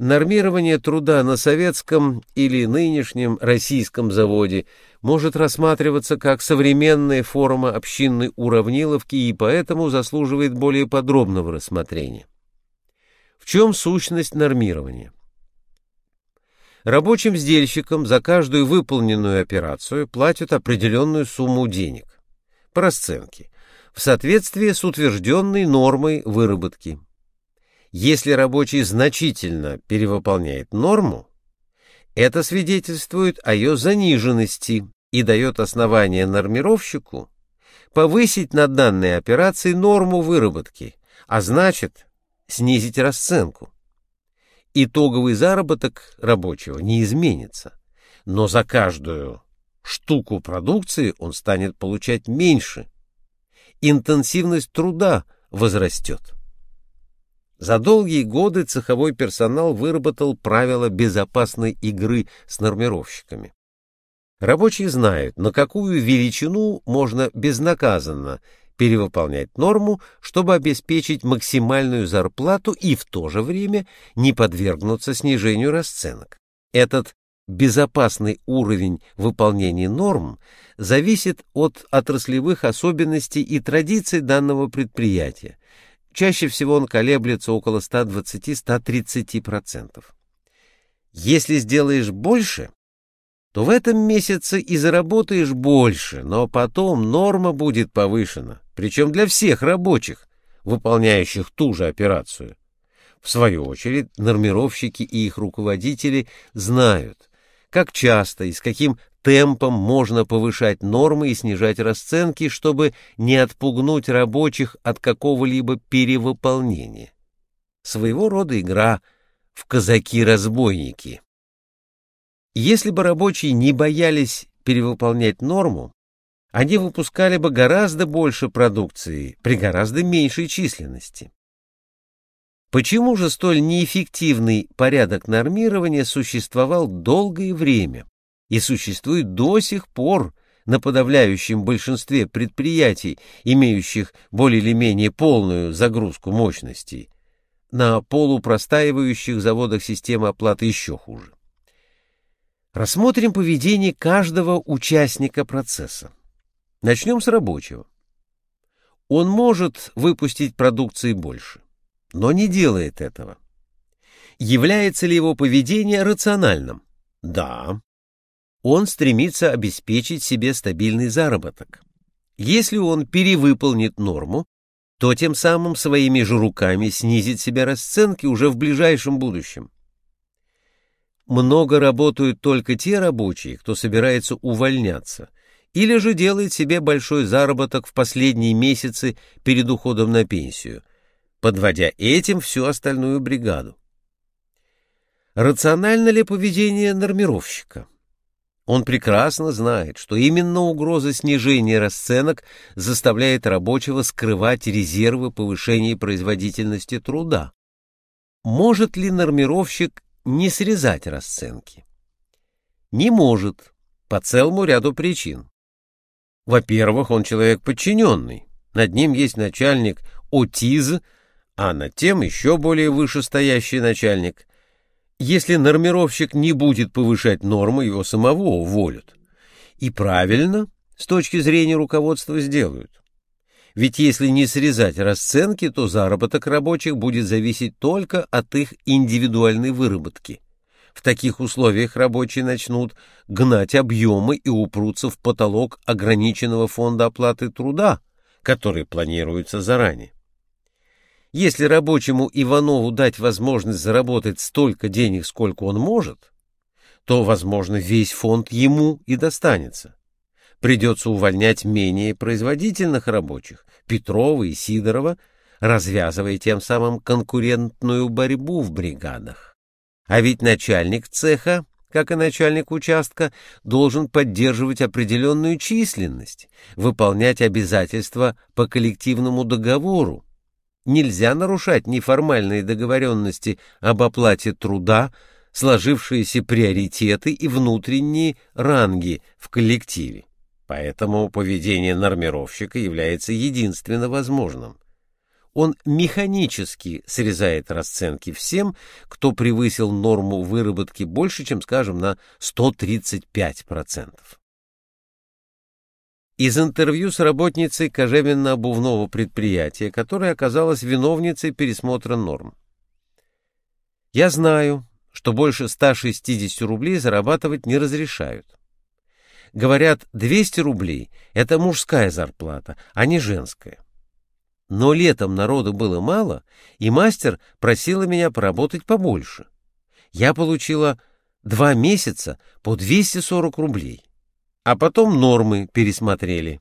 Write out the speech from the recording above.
Нормирование труда на советском или нынешнем российском заводе может рассматриваться как современная форма общинной уравниловки и поэтому заслуживает более подробного рассмотрения. В чем сущность нормирования? Рабочим сдельщикам за каждую выполненную операцию платят определенную сумму денег по расценке в соответствии с утвержденной нормой выработки. Если рабочий значительно перевыполняет норму, это свидетельствует о ее заниженности и дает основание нормировщику повысить на данной операции норму выработки, а значит снизить расценку. Итоговый заработок рабочего не изменится, но за каждую штуку продукции он станет получать меньше. Интенсивность труда возрастет. За долгие годы цеховой персонал выработал правила безопасной игры с нормировщиками. Рабочие знают, на какую величину можно безнаказанно перевыполнять норму, чтобы обеспечить максимальную зарплату и в то же время не подвергнуться снижению расценок. Этот безопасный уровень выполнения норм зависит от отраслевых особенностей и традиций данного предприятия, Чаще всего он колеблется около 120-130%. Если сделаешь больше, то в этом месяце и заработаешь больше, но потом норма будет повышена, причем для всех рабочих, выполняющих ту же операцию. В свою очередь, нормировщики и их руководители знают, как часто и с каким темпом можно повышать нормы и снижать расценки, чтобы не отпугнуть рабочих от какого-либо перевыполнения. Своего рода игра в казаки-разбойники. Если бы рабочие не боялись перевыполнять норму, они выпускали бы гораздо больше продукции при гораздо меньшей численности. Почему же столь неэффективный порядок нормирования существовал долгое время и существует до сих пор на подавляющем большинстве предприятий, имеющих более или менее полную загрузку мощностей, на полупростаивающих заводах системы оплаты еще хуже? Рассмотрим поведение каждого участника процесса. Начнем с рабочего. Он может выпустить продукции больше но не делает этого. Является ли его поведение рациональным? Да. Он стремится обеспечить себе стабильный заработок. Если он перевыполнит норму, то тем самым своими же руками снизит себе расценки уже в ближайшем будущем. Много работают только те рабочие, кто собирается увольняться, или же делает себе большой заработок в последние месяцы перед уходом на пенсию, подводя этим всю остальную бригаду. Рационально ли поведение нормировщика? Он прекрасно знает, что именно угроза снижения расценок заставляет рабочего скрывать резервы повышения производительности труда. Может ли нормировщик не срезать расценки? Не может, по целому ряду причин. Во-первых, он человек подчиненный. Над ним есть начальник ОТИЗ, а над тем еще более вышестоящий начальник. Если нормировщик не будет повышать нормы, его самого уволят. И правильно, с точки зрения руководства, сделают. Ведь если не срезать расценки, то заработок рабочих будет зависеть только от их индивидуальной выработки. В таких условиях рабочие начнут гнать объемы и упрутся в потолок ограниченного фонда оплаты труда, который планируется заранее. Если рабочему Иванову дать возможность заработать столько денег, сколько он может, то, возможно, весь фонд ему и достанется. Придется увольнять менее производительных рабочих, Петрова и Сидорова, развязывая тем самым конкурентную борьбу в бригадах. А ведь начальник цеха, как и начальник участка, должен поддерживать определенную численность, выполнять обязательства по коллективному договору, Нельзя нарушать неформальные договоренности об оплате труда, сложившиеся приоритеты и внутренние ранги в коллективе. Поэтому поведение нормировщика является единственно возможным. он механически срезает расценки всем, кто превысил норму выработки больше, чем, скажем, на 135%. Из интервью с работницей кожевенно-обувного предприятия, которая оказалась виновницей пересмотра норм. Я знаю, что больше 160 рублей зарабатывать не разрешают. Говорят, 200 рублей – это мужская зарплата, а не женская. Но летом народу было мало, и мастер просила меня поработать побольше. Я получила два месяца по 240 рублей. А потом нормы пересмотрели.